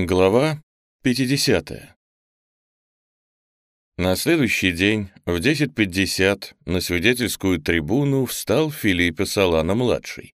Глава 50. На следующий день в 10.50 на свидетельскую трибуну встал Филиппе Солана-младший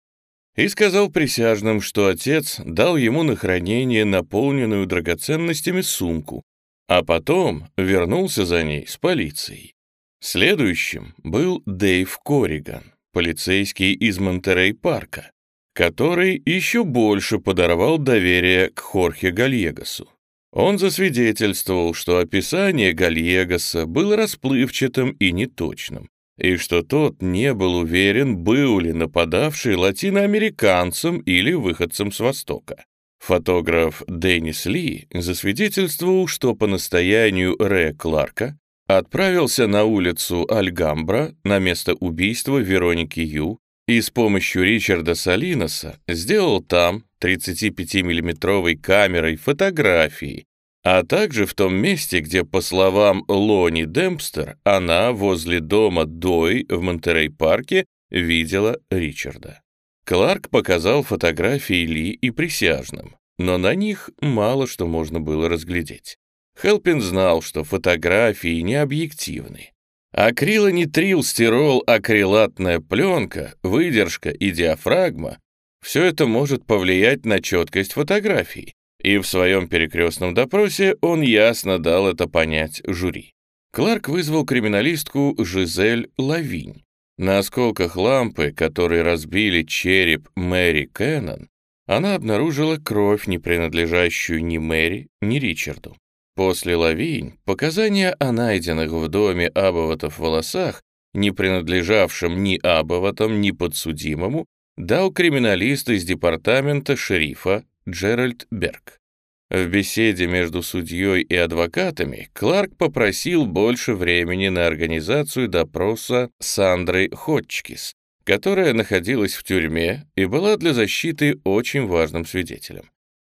и сказал присяжным, что отец дал ему на хранение наполненную драгоценностями сумку, а потом вернулся за ней с полицией. Следующим был Дэйв Корриган, полицейский из Монтерей-парка, который еще больше подорвал доверие к Хорхе Гальегасу. Он засвидетельствовал, что описание Гальегаса было расплывчатым и неточным, и что тот не был уверен, был ли нападавший латиноамериканцем или выходцем с Востока. Фотограф Деннис Ли засвидетельствовал, что по настоянию Ре Кларка отправился на улицу Альгамбра на место убийства Вероники Ю и с помощью Ричарда Салиноса сделал там 35-миллиметровой камерой фотографии, а также в том месте, где, по словам Лони Демпстер, она возле дома Дой в Монтерей-парке видела Ричарда. Кларк показал фотографии Ли и присяжным, но на них мало что можно было разглядеть. Хелпин знал, что фотографии не объективны, Акрилонитрил, стирол, акрилатная пленка, выдержка и диафрагма — все это может повлиять на четкость фотографий, и в своем перекрестном допросе он ясно дал это понять жюри. Кларк вызвал криминалистку Жизель Лавинь. На осколках лампы, которые разбили череп Мэри Кеннон, она обнаружила кровь, не принадлежащую ни Мэри, ни Ричарду. После лавинь показания о найденных в доме Абоватов волосах, не принадлежавшим ни Абоватам, ни подсудимому, дал криминалист из департамента шерифа Джеральд Берг. В беседе между судьей и адвокатами Кларк попросил больше времени на организацию допроса Сандры Ходчкис, которая находилась в тюрьме и была для защиты очень важным свидетелем.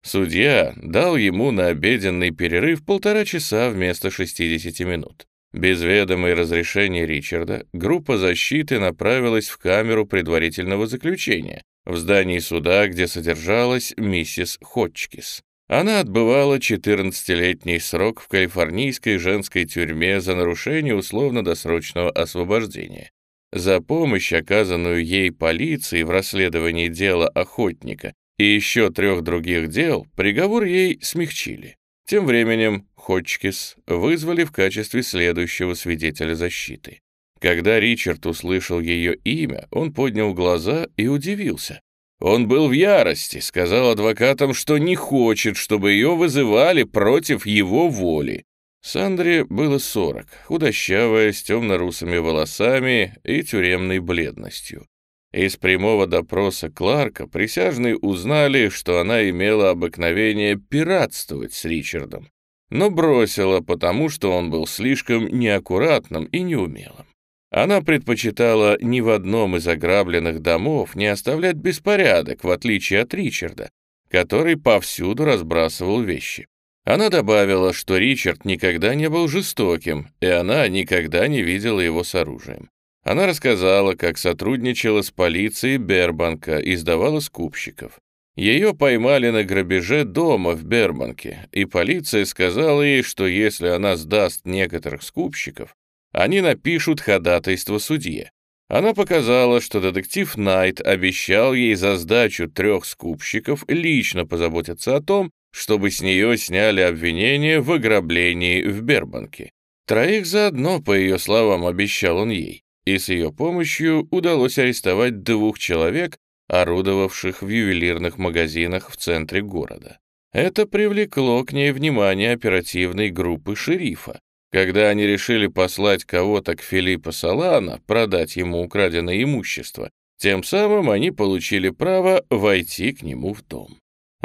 Судья дал ему на обеденный перерыв полтора часа вместо 60 минут. Без ведома и разрешения Ричарда группа защиты направилась в камеру предварительного заключения в здании суда, где содержалась миссис Ходчкис. Она отбывала 14-летний срок в калифорнийской женской тюрьме за нарушение условно-досрочного освобождения. За помощь, оказанную ей полиции в расследовании дела охотника, и еще трех других дел приговор ей смягчили. Тем временем Хочкис вызвали в качестве следующего свидетеля защиты. Когда Ричард услышал ее имя, он поднял глаза и удивился. Он был в ярости, сказал адвокатам, что не хочет, чтобы ее вызывали против его воли. Сандре было сорок, худощавая, с темно-русыми волосами и тюремной бледностью. Из прямого допроса Кларка присяжные узнали, что она имела обыкновение пиратствовать с Ричардом, но бросила, потому что он был слишком неаккуратным и неумелым. Она предпочитала ни в одном из ограбленных домов не оставлять беспорядок, в отличие от Ричарда, который повсюду разбрасывал вещи. Она добавила, что Ричард никогда не был жестоким, и она никогда не видела его с оружием. Она рассказала, как сотрудничала с полицией Бербанка и сдавала скупщиков. Ее поймали на грабеже дома в Бербанке, и полиция сказала ей, что если она сдаст некоторых скупщиков, они напишут ходатайство судье. Она показала, что детектив Найт обещал ей за сдачу трех скупщиков лично позаботиться о том, чтобы с нее сняли обвинение в ограблении в Бербанке. Троих заодно, по ее словам, обещал он ей и с ее помощью удалось арестовать двух человек, орудовавших в ювелирных магазинах в центре города. Это привлекло к ней внимание оперативной группы шерифа. Когда они решили послать кого-то к Филиппо Салана, продать ему украденное имущество, тем самым они получили право войти к нему в дом.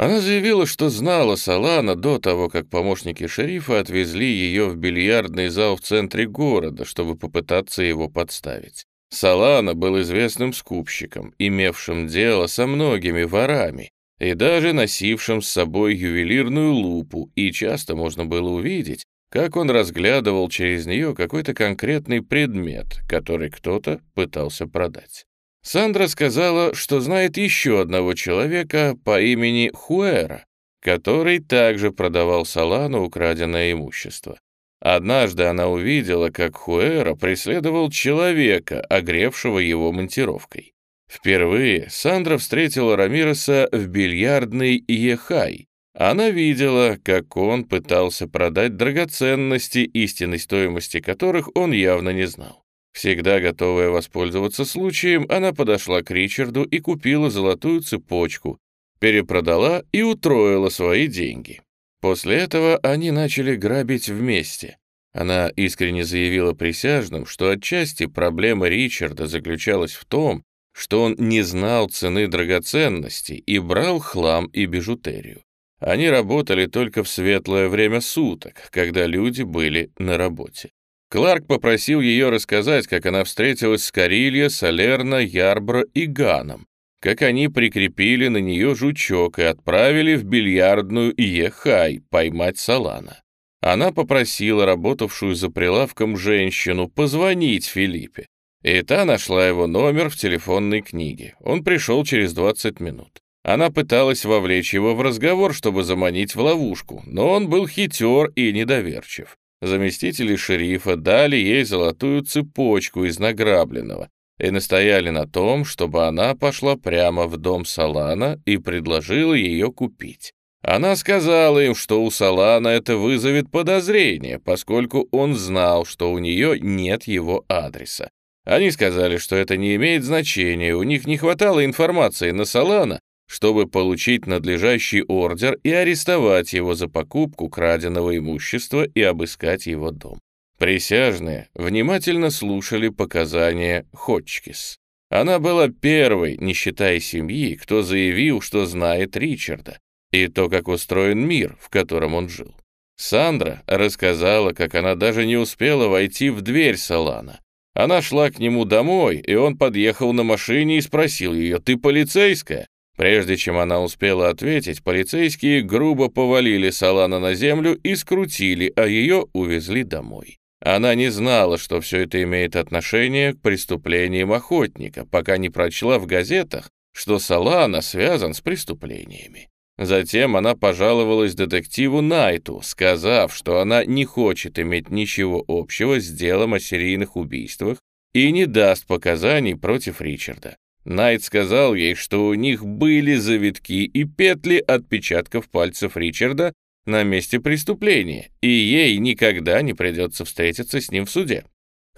Она заявила, что знала Салана до того, как помощники шерифа отвезли ее в бильярдный зал в центре города, чтобы попытаться его подставить. Салана был известным скупщиком, имевшим дело со многими ворами и даже носившим с собой ювелирную лупу, и часто можно было увидеть, как он разглядывал через нее какой-то конкретный предмет, который кто-то пытался продать. Сандра сказала, что знает еще одного человека по имени Хуэра, который также продавал Салану украденное имущество. Однажды она увидела, как Хуэра преследовал человека, огревшего его монтировкой. Впервые Сандра встретила Рамиреса в бильярдной Ехай. Она видела, как он пытался продать драгоценности, истинной стоимости которых он явно не знал. Всегда готовая воспользоваться случаем, она подошла к Ричарду и купила золотую цепочку, перепродала и утроила свои деньги. После этого они начали грабить вместе. Она искренне заявила присяжным, что отчасти проблема Ричарда заключалась в том, что он не знал цены драгоценностей и брал хлам и бижутерию. Они работали только в светлое время суток, когда люди были на работе. Кларк попросил ее рассказать, как она встретилась с Карилья, Салерно, Ярбро и Ганом, как они прикрепили на нее жучок и отправили в бильярдную Ехай поймать Салана. Она попросила работавшую за прилавком женщину позвонить Филиппе, и та нашла его номер в телефонной книге. Он пришел через 20 минут. Она пыталась вовлечь его в разговор, чтобы заманить в ловушку, но он был хитер и недоверчив. Заместители шерифа дали ей золотую цепочку из награбленного, и настояли на том, чтобы она пошла прямо в дом Салана и предложила ее купить. Она сказала им, что у Салана это вызовет подозрение, поскольку он знал, что у нее нет его адреса. Они сказали, что это не имеет значения, у них не хватало информации на Салана, чтобы получить надлежащий ордер и арестовать его за покупку краденого имущества и обыскать его дом. Присяжные внимательно слушали показания Хотчкис. Она была первой, не считая семьи, кто заявил, что знает Ричарда, и то, как устроен мир, в котором он жил. Сандра рассказала, как она даже не успела войти в дверь Салана. Она шла к нему домой, и он подъехал на машине и спросил ее, «Ты полицейская?» Прежде чем она успела ответить, полицейские грубо повалили Салана на землю и скрутили, а ее увезли домой. Она не знала, что все это имеет отношение к преступлениям охотника, пока не прочла в газетах, что Салана связан с преступлениями. Затем она пожаловалась детективу Найту, сказав, что она не хочет иметь ничего общего с делом о серийных убийствах и не даст показаний против Ричарда. Найт сказал ей, что у них были завитки и петли отпечатков пальцев Ричарда на месте преступления, и ей никогда не придется встретиться с ним в суде.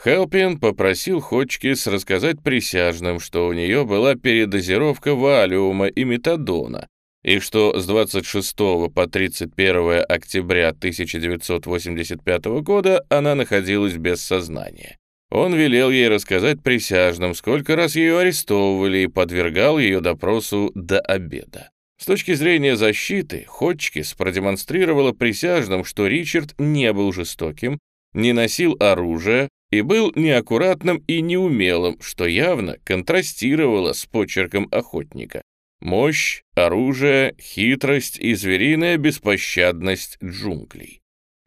Хелпин попросил Хочкис рассказать присяжным, что у нее была передозировка валиума и метадона, и что с 26 по 31 октября 1985 года она находилась без сознания. Он велел ей рассказать присяжным, сколько раз ее арестовывали и подвергал ее допросу до обеда. С точки зрения защиты, Ходчкис продемонстрировала присяжным, что Ричард не был жестоким, не носил оружие и был неаккуратным и неумелым, что явно контрастировало с почерком охотника. Мощь, оружие, хитрость и звериная беспощадность джунглей.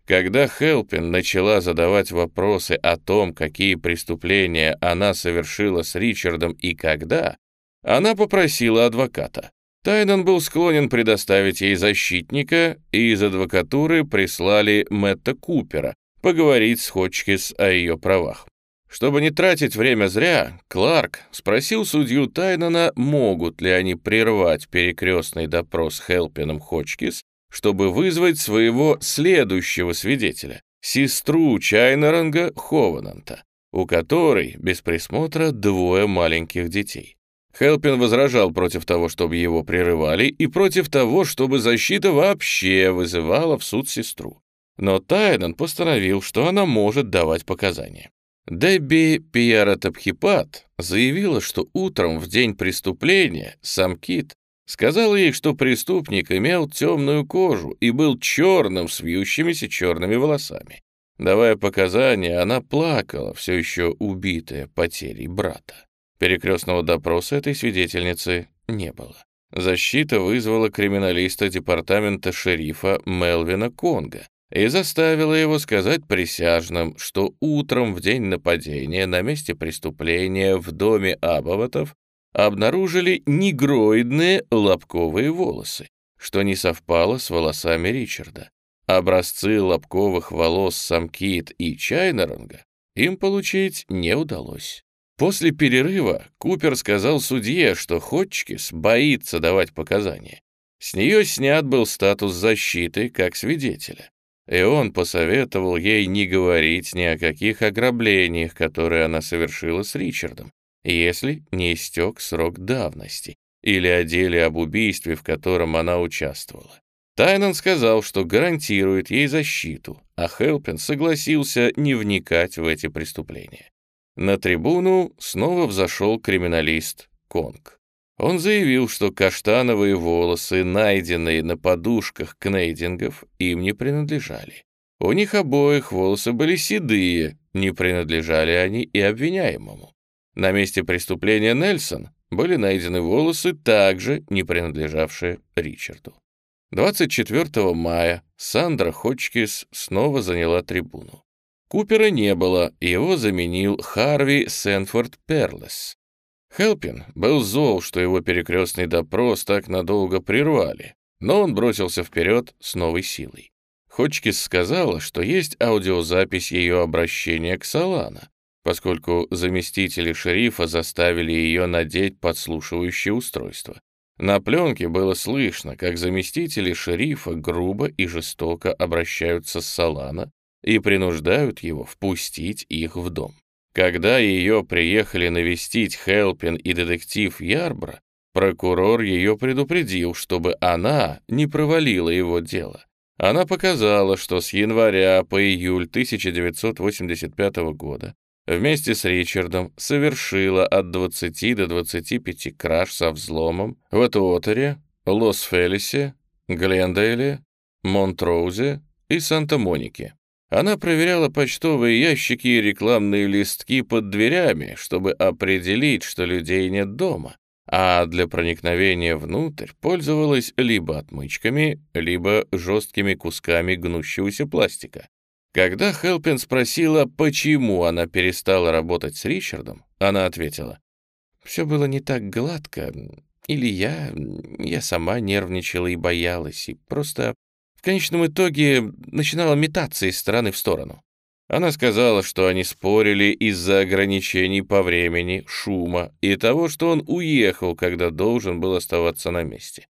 Когда Хелпин начала задавать вопросы о том, какие преступления она совершила с Ричардом и когда, она попросила адвоката. Тайнан был склонен предоставить ей защитника, и из адвокатуры прислали Мэтта Купера поговорить с Хочкис о ее правах. Чтобы не тратить время зря, Кларк спросил судью Тайнана, могут ли они прервать перекрестный допрос Хелпином Хочкис, чтобы вызвать своего следующего свидетеля, сестру Чайнаранга Ховананта, у которой без присмотра двое маленьких детей. Хелпин возражал против того, чтобы его прерывали, и против того, чтобы защита вообще вызывала в суд сестру. Но Тайнан постановил, что она может давать показания. Дебби Пиаратабхипат заявила, что утром в день преступления сам Кит сказал ей, что преступник имел темную кожу и был черным с вьющимися черными волосами. Давая показания, она плакала, все еще убитая потерей брата. Перекрестного допроса этой свидетельницы не было. Защита вызвала криминалиста департамента шерифа Мелвина Конга и заставила его сказать присяжным, что утром в день нападения на месте преступления в доме Абоватов обнаружили негроидные лобковые волосы, что не совпало с волосами Ричарда. Образцы лобковых волос Самкит и Чайнеранга им получить не удалось. После перерыва Купер сказал судье, что Ходчкис боится давать показания. С нее снят был статус защиты как свидетеля. И он посоветовал ей не говорить ни о каких ограблениях, которые она совершила с Ричардом, если не истек срок давности, или о деле об убийстве, в котором она участвовала. Тайнан сказал, что гарантирует ей защиту, а Хелпин согласился не вникать в эти преступления. На трибуну снова взошел криминалист Конг. Он заявил, что каштановые волосы, найденные на подушках кнейдингов, им не принадлежали. У них обоих волосы были седые, не принадлежали они и обвиняемому. На месте преступления Нельсон были найдены волосы, также не принадлежавшие Ричарду. 24 мая Сандра Хочкис снова заняла трибуну. Купера не было, его заменил Харви Сенфорд Перлес. Хелпин был зол, что его перекрестный допрос так надолго прервали, но он бросился вперед с новой силой. Хочкис сказала, что есть аудиозапись ее обращения к Салана, поскольку заместители шерифа заставили ее надеть подслушивающее устройство. На пленке было слышно, как заместители шерифа грубо и жестоко обращаются с Салана, и принуждают его впустить их в дом. Когда ее приехали навестить Хелпин и детектив Ярбра, прокурор ее предупредил, чтобы она не провалила его дело. Она показала, что с января по июль 1985 года вместе с Ричардом совершила от 20 до 25 краж со взломом в Этуотере, Лос-Фелисе, Глендейле, Монтроузе и Санта-Монике. Она проверяла почтовые ящики и рекламные листки под дверями, чтобы определить, что людей нет дома, а для проникновения внутрь пользовалась либо отмычками, либо жесткими кусками гнущегося пластика. Когда Хелпин спросила, почему она перестала работать с Ричардом, она ответила, «Все было не так гладко, или я... я сама нервничала и боялась, и просто в конечном итоге начинала метаться из стороны в сторону. Она сказала, что они спорили из-за ограничений по времени, шума и того, что он уехал, когда должен был оставаться на месте.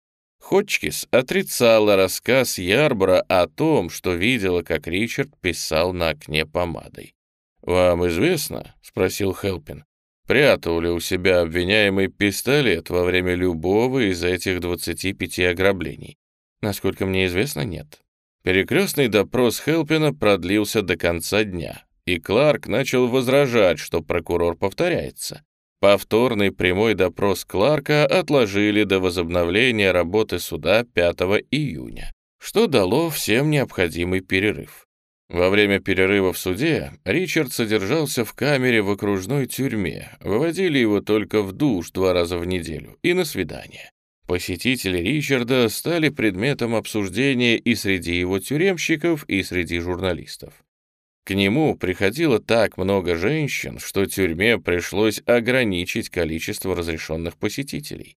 Хочкис отрицала рассказ Ярбора о том, что видела, как Ричард писал на окне помадой. «Вам известно?» — спросил Хелпин. «Прятал ли у себя обвиняемый пистолет во время любого из этих 25 ограблений?» Насколько мне известно, нет. Перекрестный допрос Хелпина продлился до конца дня, и Кларк начал возражать, что прокурор повторяется. Повторный прямой допрос Кларка отложили до возобновления работы суда 5 июня, что дало всем необходимый перерыв. Во время перерыва в суде Ричард содержался в камере в окружной тюрьме, выводили его только в душ два раза в неделю и на свидание. Посетители Ричарда стали предметом обсуждения и среди его тюремщиков, и среди журналистов. К нему приходило так много женщин, что тюрьме пришлось ограничить количество разрешенных посетителей.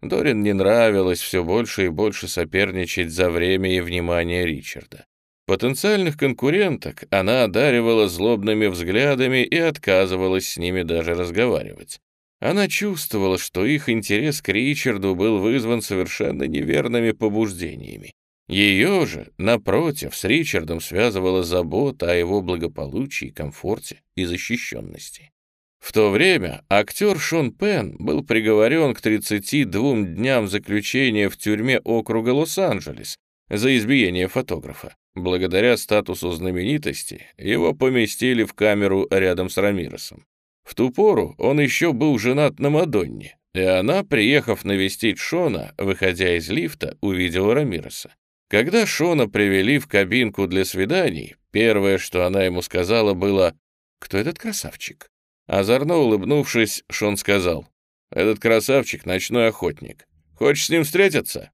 Дорин не нравилось все больше и больше соперничать за время и внимание Ричарда. Потенциальных конкуренток она одаривала злобными взглядами и отказывалась с ними даже разговаривать. Она чувствовала, что их интерес к Ричарду был вызван совершенно неверными побуждениями. Ее же, напротив, с Ричардом связывала забота о его благополучии, комфорте и защищенности. В то время актер Шон Пен был приговорен к 32 дням заключения в тюрьме округа Лос-Анджелес за избиение фотографа. Благодаря статусу знаменитости его поместили в камеру рядом с Рамиросом. В ту пору он еще был женат на Мадонне, и она, приехав навестить Шона, выходя из лифта, увидела Рамиреса. Когда Шона привели в кабинку для свиданий, первое, что она ему сказала, было «Кто этот красавчик?». Озорно улыбнувшись, Шон сказал «Этот красавчик — ночной охотник. Хочешь с ним встретиться?»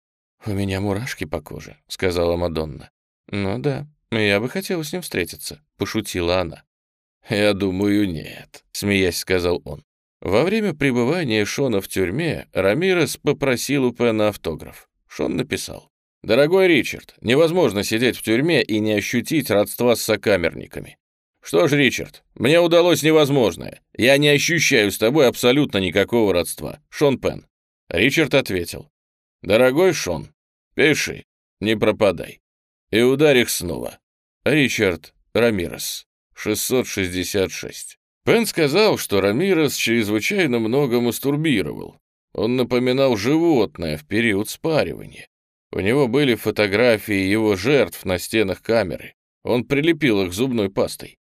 «У меня мурашки по коже», — сказала Мадонна. «Ну да, я бы хотела с ним встретиться», — пошутила она. «Я думаю, нет», — смеясь сказал он. Во время пребывания Шона в тюрьме Рамирес попросил у Пена автограф. Шон написал. «Дорогой Ричард, невозможно сидеть в тюрьме и не ощутить родства с сокамерниками. Что ж, Ричард, мне удалось невозможное. Я не ощущаю с тобой абсолютно никакого родства. Шон Пен». Ричард ответил. «Дорогой Шон, пиши, не пропадай. И ударь их снова. Ричард Рамирес, 666». Пен сказал, что Рамирес чрезвычайно много мастурбировал. Он напоминал животное в период спаривания. У него были фотографии его жертв на стенах камеры. Он прилепил их зубной пастой.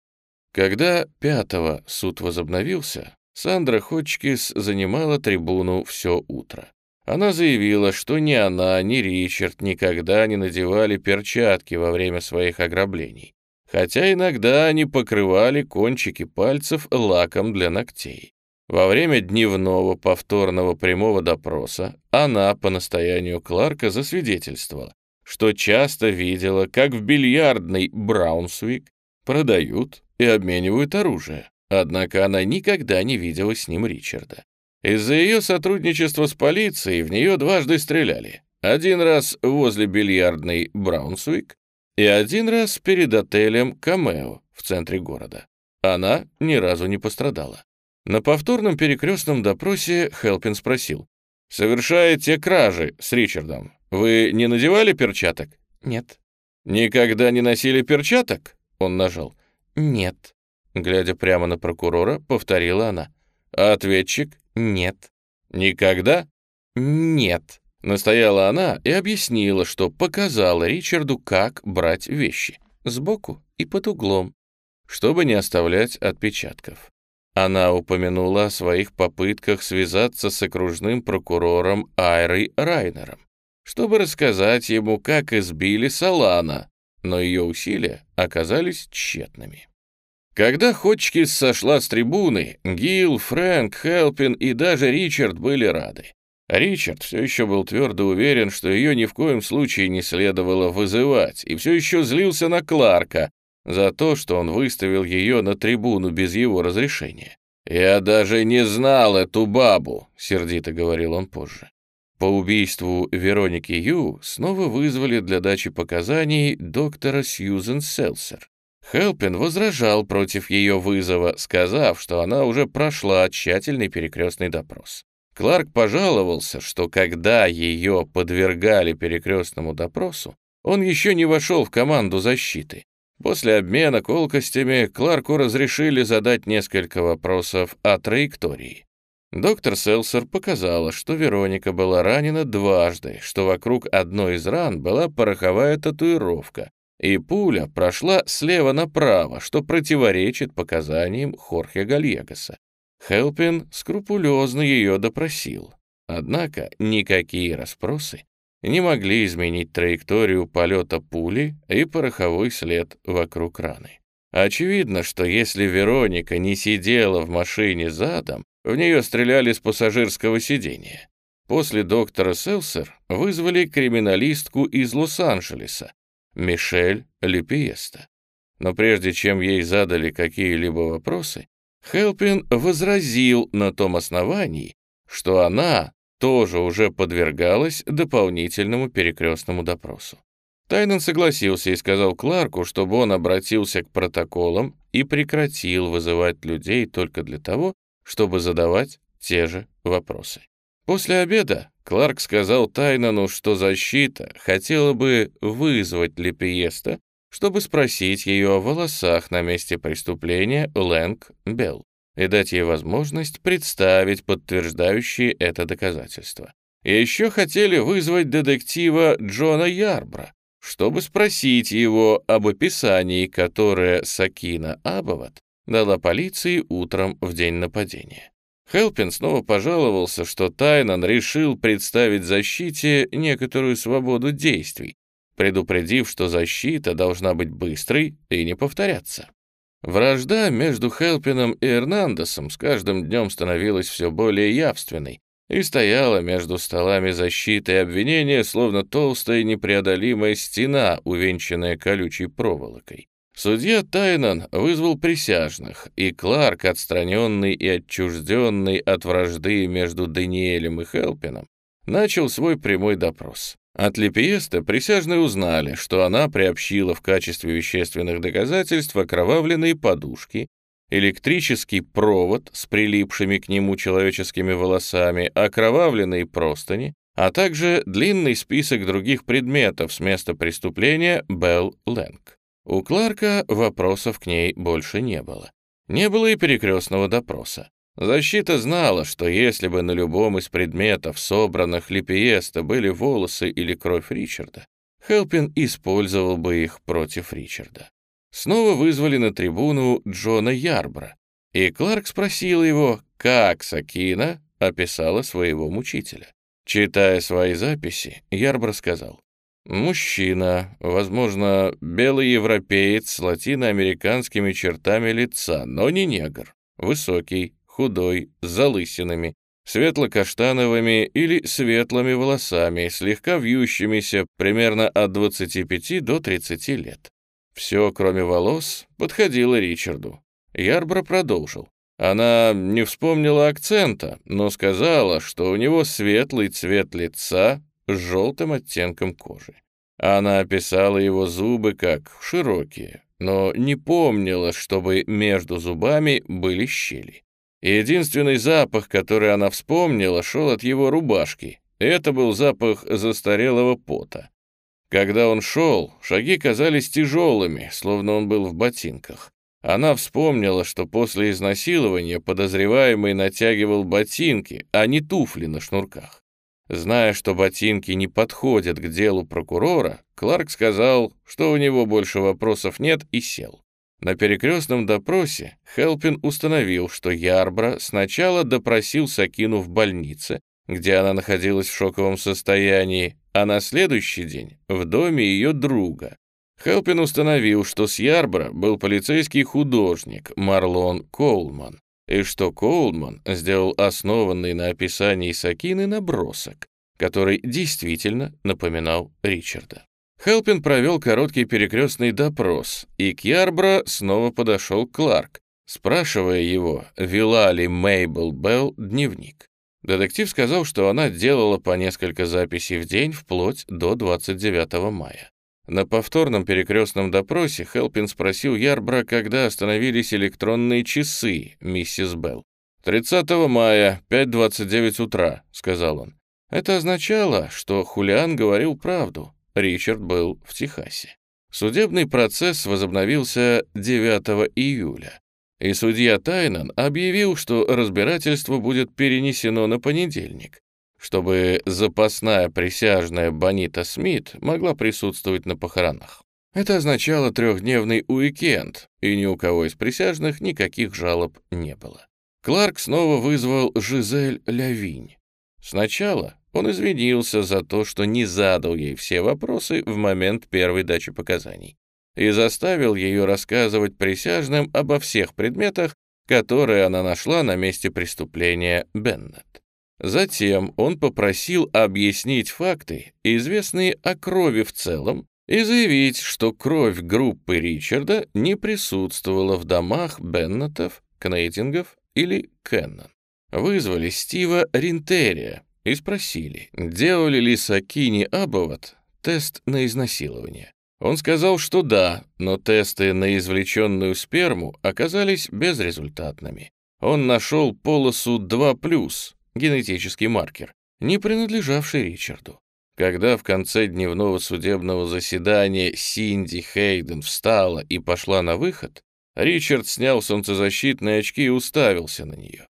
Когда пятого суд возобновился, Сандра Хочкис занимала трибуну все утро. Она заявила, что ни она, ни Ричард никогда не надевали перчатки во время своих ограблений, хотя иногда они покрывали кончики пальцев лаком для ногтей. Во время дневного повторного прямого допроса она по настоянию Кларка засвидетельствовала, что часто видела, как в бильярдной Браунсвик продают и обменивают оружие, однако она никогда не видела с ним Ричарда. Из-за ее сотрудничества с полицией в нее дважды стреляли. Один раз возле бильярдной Браунсвик и один раз перед отелем Камео в центре города. Она ни разу не пострадала. На повторном перекрестном допросе Хелпин спросил. «Совершая те кражи с Ричардом, вы не надевали перчаток?» «Нет». «Никогда не носили перчаток?» Он нажал. «Нет». Глядя прямо на прокурора, повторила она. «А ответчик?» «Нет». «Никогда?» «Нет», — настояла она и объяснила, что показала Ричарду, как брать вещи. Сбоку и под углом. Чтобы не оставлять отпечатков. Она упомянула о своих попытках связаться с окружным прокурором Айрой Райнером, чтобы рассказать ему, как избили Салана, но ее усилия оказались тщетными. Когда Хочкис сошла с трибуны, Гил, Фрэнк, Хелпин и даже Ричард были рады. Ричард все еще был твердо уверен, что ее ни в коем случае не следовало вызывать, и все еще злился на Кларка, за то, что он выставил ее на трибуну без его разрешения. «Я даже не знал эту бабу», — сердито говорил он позже. По убийству Вероники Ю снова вызвали для дачи показаний доктора Сьюзен Селсер. Хелпин возражал против ее вызова, сказав, что она уже прошла тщательный перекрестный допрос. Кларк пожаловался, что когда ее подвергали перекрестному допросу, он еще не вошел в команду защиты, После обмена колкостями Кларку разрешили задать несколько вопросов о траектории. Доктор Селсер показала, что Вероника была ранена дважды, что вокруг одной из ран была пороховая татуировка, и пуля прошла слева направо, что противоречит показаниям Хорхе Гальегаса. Хелпин скрупулезно ее допросил. Однако никакие расспросы не могли изменить траекторию полета пули и пороховой след вокруг раны. Очевидно, что если Вероника не сидела в машине задом, в нее стреляли с пассажирского сидения. После доктора Селсер вызвали криминалистку из Лос-Анджелеса, Мишель Лепиеста. Но прежде чем ей задали какие-либо вопросы, Хелпин возразил на том основании, что она тоже уже подвергалась дополнительному перекрестному допросу. Тайнан согласился и сказал Кларку, чтобы он обратился к протоколам и прекратил вызывать людей только для того, чтобы задавать те же вопросы. После обеда Кларк сказал Тайнану, что защита хотела бы вызвать Лепиеста, чтобы спросить ее о волосах на месте преступления Лэнг Белл и дать ей возможность представить подтверждающие это доказательства. Еще хотели вызвать детектива Джона Ярбра, чтобы спросить его об описании, которое Сакина Абават дала полиции утром в день нападения. Хелпин снова пожаловался, что Тайнан решил представить защите некоторую свободу действий, предупредив, что защита должна быть быстрой и не повторяться. Вражда между Хелпином и Эрнандесом с каждым днем становилась все более явственной и стояла между столами защиты и обвинения, словно толстая непреодолимая стена, увенчанная колючей проволокой. Судья Тайнан вызвал присяжных, и Кларк, отстраненный и отчужденный от вражды между Даниэлем и Хелпином, начал свой прямой допрос. От Лепиеста присяжные узнали, что она приобщила в качестве вещественных доказательств окровавленные подушки, электрический провод с прилипшими к нему человеческими волосами, окровавленные простыни, а также длинный список других предметов с места преступления Белл Лэнг. У Кларка вопросов к ней больше не было. Не было и перекрестного допроса. Защита знала, что если бы на любом из предметов, собранных Липиеста, были волосы или кровь Ричарда, Хелпин использовал бы их против Ричарда. Снова вызвали на трибуну Джона Ярбра, и Кларк спросил его, как Сакина описала своего мучителя. Читая свои записи, Ярбра сказал, «Мужчина, возможно, белый европеец с латиноамериканскими чертами лица, но не негр, высокий, худой, с залысинами, светло-каштановыми или светлыми волосами, слегка вьющимися примерно от 25 до 30 лет. Все, кроме волос, подходило Ричарду. Ярбро продолжил. Она не вспомнила акцента, но сказала, что у него светлый цвет лица с желтым оттенком кожи. Она описала его зубы как широкие, но не помнила, чтобы между зубами были щели. Единственный запах, который она вспомнила, шел от его рубашки. Это был запах застарелого пота. Когда он шел, шаги казались тяжелыми, словно он был в ботинках. Она вспомнила, что после изнасилования подозреваемый натягивал ботинки, а не туфли на шнурках. Зная, что ботинки не подходят к делу прокурора, Кларк сказал, что у него больше вопросов нет, и сел. На перекрестном допросе Хелпин установил, что Ярбра сначала допросил Сакину в больнице, где она находилась в шоковом состоянии, а на следующий день в доме ее друга. Хелпин установил, что с Ярбра был полицейский художник Марлон Коулман, и что Коулман сделал основанный на описании Сакины набросок, который действительно напоминал Ричарда. Хелпин провел короткий перекрестный допрос, и к Ярбро снова подошел Кларк, спрашивая его, вела ли Мейбл Белл дневник. Детектив сказал, что она делала по несколько записей в день вплоть до 29 мая. На повторном перекрестном допросе Хелпин спросил Ярбра, когда остановились электронные часы, миссис Белл. «30 мая, 5.29 утра», — сказал он. Это означало, что Хулиан говорил правду. Ричард был в Техасе. Судебный процесс возобновился 9 июля, и судья Тайнан объявил, что разбирательство будет перенесено на понедельник, чтобы запасная присяжная Бонита Смит могла присутствовать на похоронах. Это означало трехдневный уикенд, и ни у кого из присяжных никаких жалоб не было. Кларк снова вызвал Жизель Лявинь. Сначала он извинился за то, что не задал ей все вопросы в момент первой дачи показаний и заставил ее рассказывать присяжным обо всех предметах, которые она нашла на месте преступления Беннет. Затем он попросил объяснить факты, известные о крови в целом, и заявить, что кровь группы Ричарда не присутствовала в домах Беннетов, Кнейтингов или Кеннон. Вызвали Стива Ринтерия, и спросили, делали ли Сакини Абоват тест на изнасилование. Он сказал, что да, но тесты на извлеченную сперму оказались безрезультатными. Он нашел полосу 2+, генетический маркер, не принадлежавший Ричарду. Когда в конце дневного судебного заседания Синди Хейден встала и пошла на выход, Ричард снял солнцезащитные очки и уставился на нее.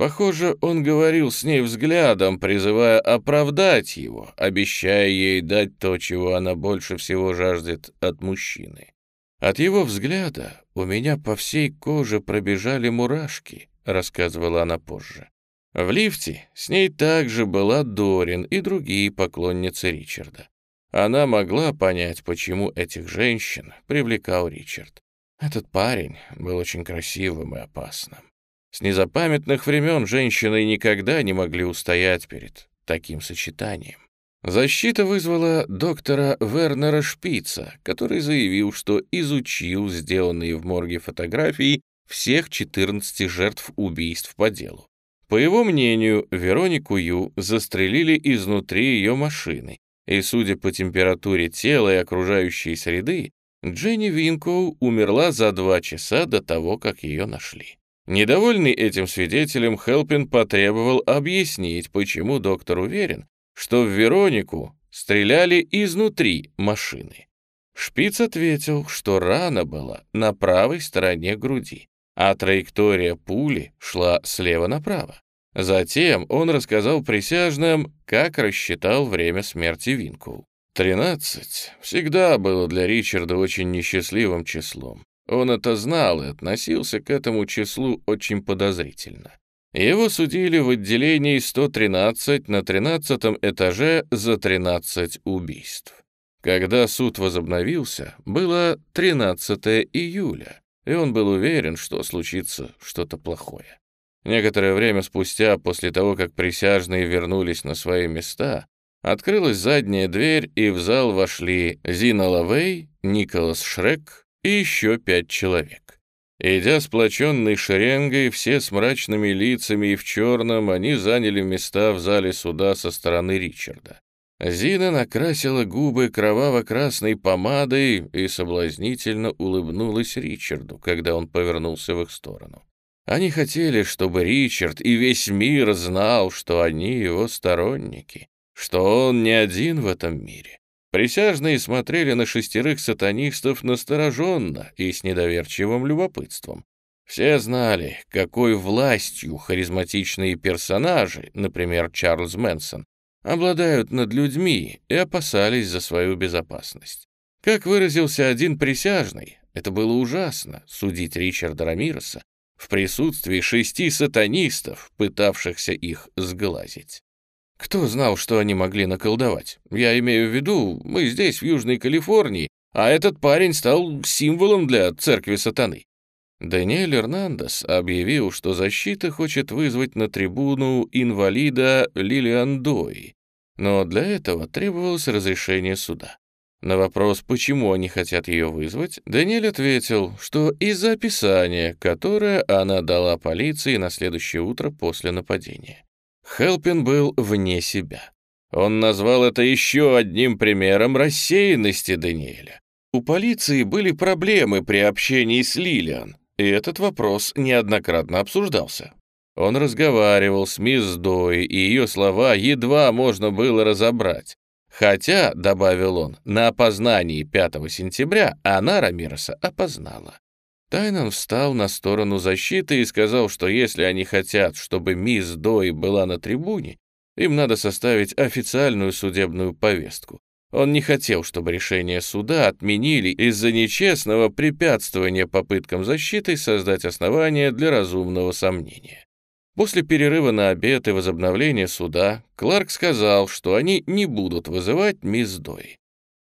Похоже, он говорил с ней взглядом, призывая оправдать его, обещая ей дать то, чего она больше всего жаждет от мужчины. От его взгляда у меня по всей коже пробежали мурашки, рассказывала она позже. В лифте с ней также была Дорин и другие поклонницы Ричарда. Она могла понять, почему этих женщин привлекал Ричард. Этот парень был очень красивым и опасным. С незапамятных времен женщины никогда не могли устоять перед таким сочетанием. Защита вызвала доктора Вернера Шпица, который заявил, что изучил сделанные в морге фотографии всех 14 жертв убийств по делу. По его мнению, Веронику Ю застрелили изнутри ее машины, и, судя по температуре тела и окружающей среды, Дженни Винкоу умерла за два часа до того, как ее нашли. Недовольный этим свидетелем, Хелпин потребовал объяснить, почему доктор уверен, что в Веронику стреляли изнутри машины. Шпиц ответил, что рана была на правой стороне груди, а траектория пули шла слева направо. Затем он рассказал присяжным, как рассчитал время смерти Винкул. Тринадцать всегда было для Ричарда очень несчастливым числом. Он это знал и относился к этому числу очень подозрительно. Его судили в отделении 113 на 13 этаже за 13 убийств. Когда суд возобновился, было 13 июля, и он был уверен, что случится что-то плохое. Некоторое время спустя, после того, как присяжные вернулись на свои места, открылась задняя дверь, и в зал вошли Зина Лавей, Николас Шрек и еще пять человек. Идя сплоченной шеренгой, все с мрачными лицами и в черном, они заняли места в зале суда со стороны Ричарда. Зина накрасила губы кроваво-красной помадой и соблазнительно улыбнулась Ричарду, когда он повернулся в их сторону. Они хотели, чтобы Ричард и весь мир знал, что они его сторонники, что он не один в этом мире. Присяжные смотрели на шестерых сатанистов настороженно и с недоверчивым любопытством. Все знали, какой властью харизматичные персонажи, например, Чарльз Мэнсон, обладают над людьми и опасались за свою безопасность. Как выразился один присяжный, это было ужасно судить Ричарда Рамироса в присутствии шести сатанистов, пытавшихся их сглазить. Кто знал, что они могли наколдовать? Я имею в виду, мы здесь, в Южной Калифорнии, а этот парень стал символом для церкви сатаны. Даниэль Эрнандес объявил, что защита хочет вызвать на трибуну инвалида Лилиан Дой, но для этого требовалось разрешение суда. На вопрос, почему они хотят ее вызвать, Даниэль ответил, что из-за описания, которое она дала полиции на следующее утро после нападения. Хелпин был вне себя. Он назвал это еще одним примером рассеянности Даниэля. У полиции были проблемы при общении с Лилиан, и этот вопрос неоднократно обсуждался. Он разговаривал с мисс Дой, и ее слова едва можно было разобрать. Хотя, добавил он, на опознании 5 сентября она Рамироса опознала. Тайнан встал на сторону защиты и сказал, что если они хотят, чтобы мисс Дой была на трибуне, им надо составить официальную судебную повестку. Он не хотел, чтобы решение суда отменили из-за нечестного препятствования попыткам защиты создать основания для разумного сомнения. После перерыва на обед и возобновления суда Кларк сказал, что они не будут вызывать мисс Дой.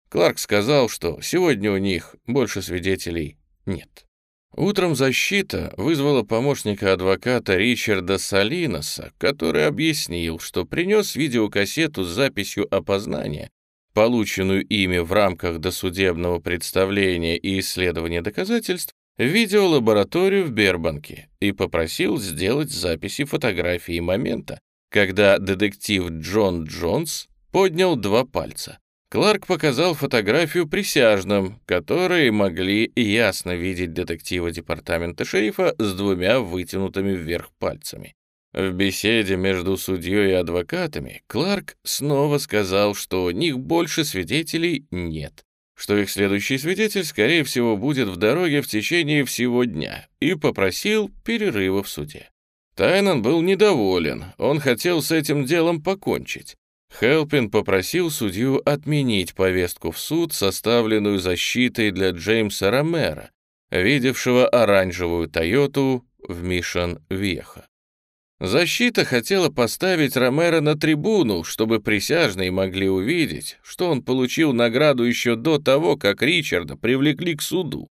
Кларк сказал, что сегодня у них больше свидетелей нет. Утром защита вызвала помощника адвоката Ричарда Салиноса, который объяснил, что принес видеокассету с записью опознания, полученную ими в рамках досудебного представления и исследования доказательств, в видеолабораторию в Бербанке и попросил сделать записи фотографии момента, когда детектив Джон Джонс поднял два пальца. Кларк показал фотографию присяжным, которые могли ясно видеть детектива департамента шерифа с двумя вытянутыми вверх пальцами. В беседе между судьей и адвокатами Кларк снова сказал, что у них больше свидетелей нет, что их следующий свидетель, скорее всего, будет в дороге в течение всего дня, и попросил перерыва в суде. Тайнан был недоволен, он хотел с этим делом покончить. Хелпин попросил судью отменить повестку в суд, составленную защитой для Джеймса Ромера, видевшего оранжевую «Тойоту» в Мишан Веха. Защита хотела поставить Ромера на трибуну, чтобы присяжные могли увидеть, что он получил награду еще до того, как Ричарда привлекли к суду.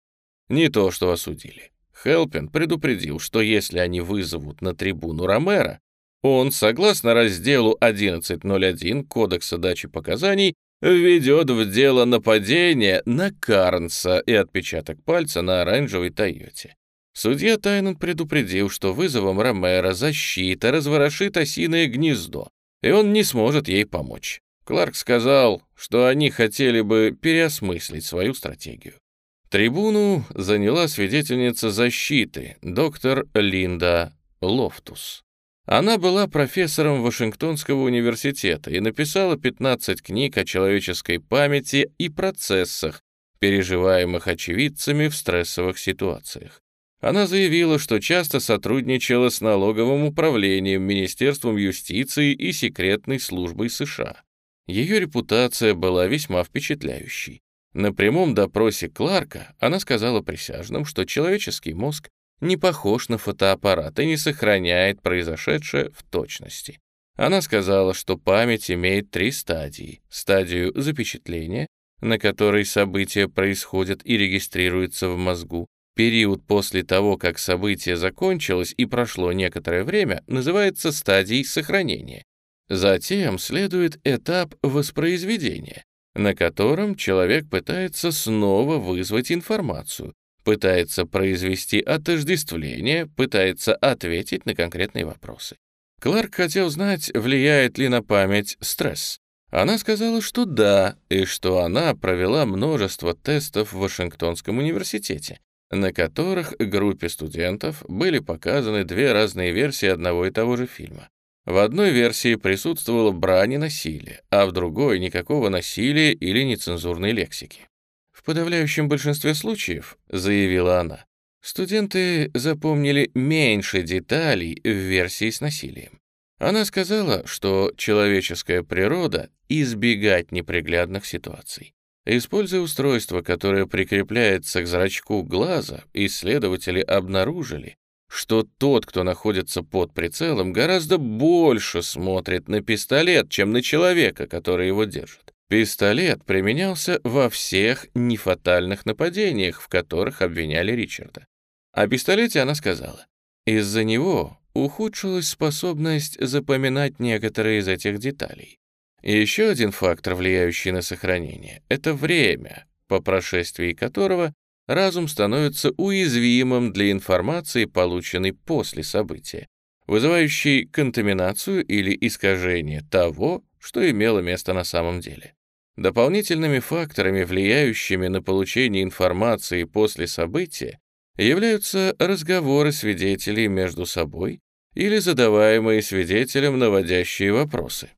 Не то, что осудили. Хелпин предупредил, что если они вызовут на трибуну Ромера, он, согласно разделу 11.01 Кодекса дачи показаний, введет в дело нападение на Карнса и отпечаток пальца на оранжевой Тойоте. Судья Тайнан предупредил, что вызовом Ромера защита разворошит осиное гнездо, и он не сможет ей помочь. Кларк сказал, что они хотели бы переосмыслить свою стратегию. Трибуну заняла свидетельница защиты, доктор Линда Лофтус. Она была профессором Вашингтонского университета и написала 15 книг о человеческой памяти и процессах, переживаемых очевидцами в стрессовых ситуациях. Она заявила, что часто сотрудничала с налоговым управлением, Министерством юстиции и секретной службой США. Ее репутация была весьма впечатляющей. На прямом допросе Кларка она сказала присяжным, что человеческий мозг не похож на фотоаппарат и не сохраняет произошедшее в точности. Она сказала, что память имеет три стадии. Стадию запечатления, на которой события происходят и регистрируются в мозгу. Период после того, как событие закончилось и прошло некоторое время, называется стадией сохранения. Затем следует этап воспроизведения, на котором человек пытается снова вызвать информацию, пытается произвести отождествление, пытается ответить на конкретные вопросы. Кларк хотел знать, влияет ли на память стресс. Она сказала, что да, и что она провела множество тестов в Вашингтонском университете, на которых группе студентов были показаны две разные версии одного и того же фильма. В одной версии присутствовало брань и насилие, а в другой — никакого насилия или нецензурной лексики. В подавляющем большинстве случаев, заявила она, студенты запомнили меньше деталей в версии с насилием. Она сказала, что человеческая природа — избегать неприглядных ситуаций. Используя устройство, которое прикрепляется к зрачку глаза, исследователи обнаружили, что тот, кто находится под прицелом, гораздо больше смотрит на пистолет, чем на человека, который его держит. Пистолет применялся во всех нефатальных нападениях, в которых обвиняли Ричарда. О пистолете она сказала, из-за него ухудшилась способность запоминать некоторые из этих деталей. Еще один фактор, влияющий на сохранение, это время, по прошествии которого разум становится уязвимым для информации, полученной после события, вызывающей контаминацию или искажение того, что имело место на самом деле. Дополнительными факторами, влияющими на получение информации после события, являются разговоры свидетелей между собой или задаваемые свидетелям наводящие вопросы.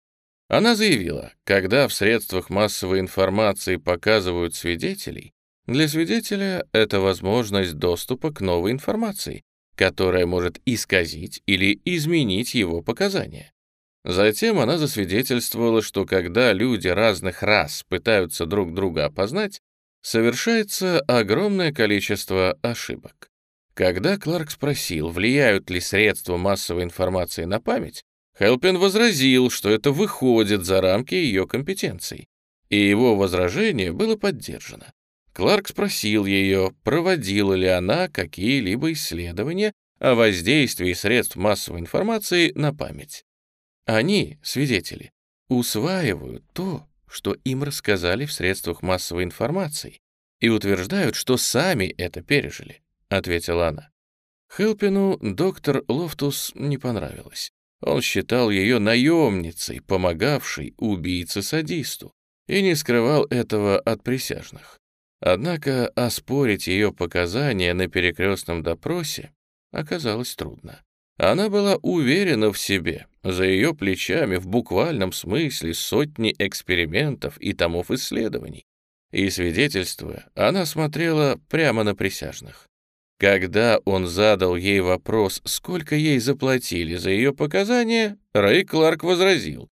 Она заявила, когда в средствах массовой информации показывают свидетелей, для свидетеля это возможность доступа к новой информации, которая может исказить или изменить его показания. Затем она засвидетельствовала, что когда люди разных рас пытаются друг друга опознать, совершается огромное количество ошибок. Когда Кларк спросил, влияют ли средства массовой информации на память, Хелпин возразил, что это выходит за рамки ее компетенций, и его возражение было поддержано. Кларк спросил ее, проводила ли она какие-либо исследования о воздействии средств массовой информации на память. Они, свидетели, усваивают то, что им рассказали в средствах массовой информации, и утверждают, что сами это пережили, ответила она. Хелпину доктор Лофтус не понравилось. Он считал ее наемницей, помогавшей убийце-садисту, и не скрывал этого от присяжных. Однако оспорить ее показания на перекрестном допросе оказалось трудно. Она была уверена в себе. За ее плечами в буквальном смысле сотни экспериментов и томов исследований. И свидетельствуя, она смотрела прямо на присяжных. Когда он задал ей вопрос, сколько ей заплатили за ее показания, Рэй Кларк возразил.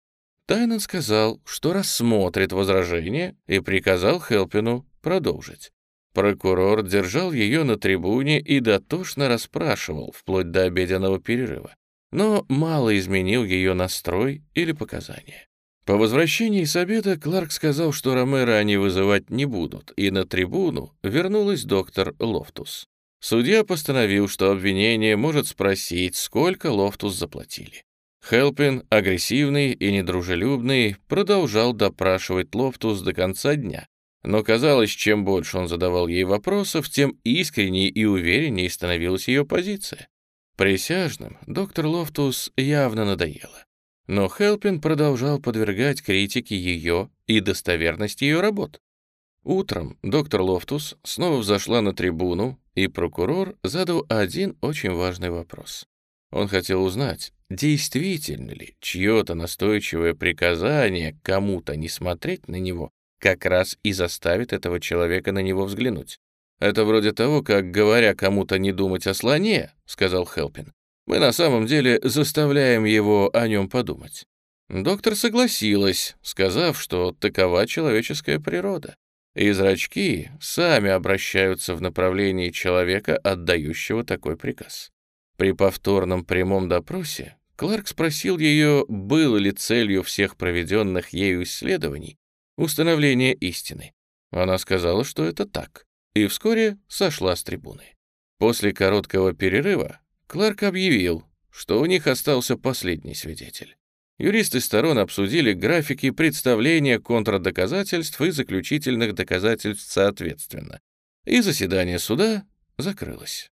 Тайнан сказал, что рассмотрит возражение и приказал Хелпину продолжить. Прокурор держал ее на трибуне и дотошно расспрашивал, вплоть до обеденного перерыва, но мало изменил ее настрой или показания. По возвращении с обеда Кларк сказал, что Ромеро они вызывать не будут, и на трибуну вернулась доктор Лофтус. Судья постановил, что обвинение может спросить, сколько Лофтус заплатили. Хелпин, агрессивный и недружелюбный, продолжал допрашивать Лофтус до конца дня, Но казалось, чем больше он задавал ей вопросов, тем искреннее и увереннее становилась ее позиция. Присяжным доктор Лофтус явно надоела. Но Хелпин продолжал подвергать критике ее и достоверность ее работ. Утром доктор Лофтус снова взошла на трибуну, и прокурор задал один очень важный вопрос. Он хотел узнать, действительно ли чье-то настойчивое приказание кому-то не смотреть на него как раз и заставит этого человека на него взглянуть. «Это вроде того, как, говоря кому-то не думать о слоне», — сказал Хелпин, «мы на самом деле заставляем его о нем подумать». Доктор согласилась, сказав, что такова человеческая природа, и зрачки сами обращаются в направлении человека, отдающего такой приказ. При повторном прямом допросе Кларк спросил ее, было ли целью всех проведенных ею исследований установление истины. Она сказала, что это так, и вскоре сошла с трибуны. После короткого перерыва Кларк объявил, что у них остался последний свидетель. Юристы сторон обсудили графики представления контрдоказательств и заключительных доказательств соответственно, и заседание суда закрылось.